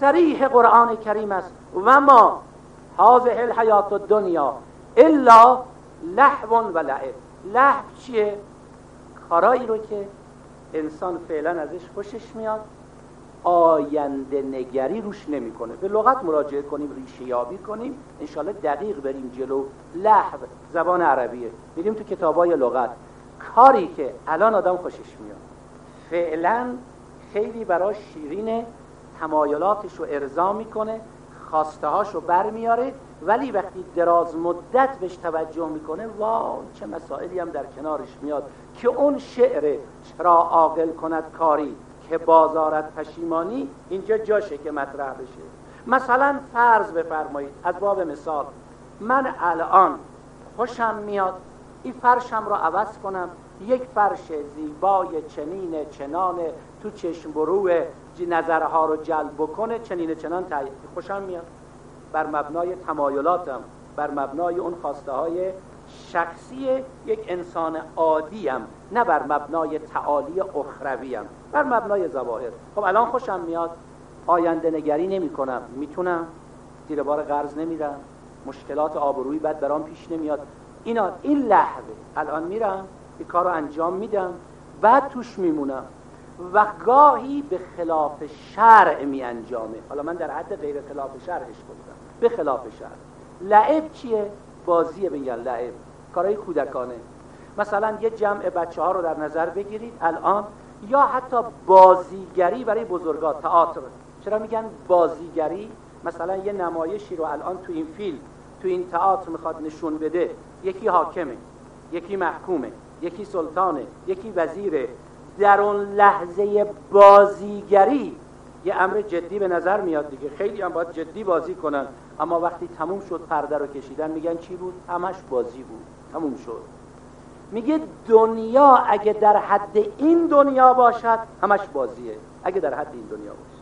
سریح قرآن کریم است. و ما هذه الحیات دنیا الا لحو و لعب. لحو چیه؟ کارایی رو که انسان فعلا ازش خوشش میاد آینده نگری روش نمی‌کنه. به لغت مراجعه کنیم ریشه یابی کنیم انشالله دقیق بریم جلو. لحو زبان عربیه. میریم تو کتابای لغت. کاری که الان آدم خوشش میاد. فعلا خیلی براش شیرینه. تمایلاتش رو ارضا می‌کنه خواسته هاش رو برمیاره ولی وقتی دراز مدت بهش توجه می‌کنه وای چه مسائلی هم در کنارش میاد که اون شعر چرا عاقل کند کاری که بازارت پشیمانی اینجا جاشه که مطرح بشه. مثلا فرض بفرمایید از باب مثال من الان خوشم میاد این فرشم رو عوض کنم. یک فرش زیبای چنین چنان تو چشم برو نظرها رو جلب بکنه. چنین چنان خوشم میاد. بر مبنای تمایلاتم بر مبنای اون خواسته های شخصی یک انسان عادیم نه بر مبنای تعالی اخرویم بر مبنای زواهر خب الان خوشم میاد. آینده نگری نمی کنم می‌تونم. زیر بار قرض نمیرم. مشکلات آبرویی بد برام پیش نمیاد. اینا این لحظه. الان میرم این کار رو انجام میدم بعد توش میمونم. و گاهی به خلاف شرع می انجامه حالا من در حد غیر خلاف شرعش گفتم. به خلاف شرع. لعب چیه؟ بازیه بگن لعب. کارهای کودکانه. مثلا یه جمع بچه ها رو در نظر بگیرید. الان یا حتی بازیگری برای بزرگا تئاتر. چرا میگن بازیگری؟ مثلا یه نمایشی رو الان تو این فیلم تو این تئاتر می‌خواد نشون بده یکی حاکمه یکی محکومه یکی سلطانه یکی وزیره. در اون لحظه بازیگری یه امر جدی به نظر میاد دیگه. خیلی هم باید جدی بازی کنن. اما وقتی تموم شد پرده رو کشیدن میگن چی بود؟ همش بازی بود. تموم شد. میگه دنیا اگه در حد این دنیا باشد همش بازیه. اگه در حد این دنیا باشه